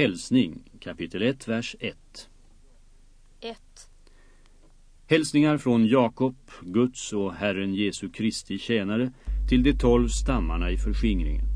Hälsning, kapitel 1, vers 1. 1. Hälsningar från Jakob, Guds och Herren Jesu Kristi tjänare till de tolv stammarna i förskingringen.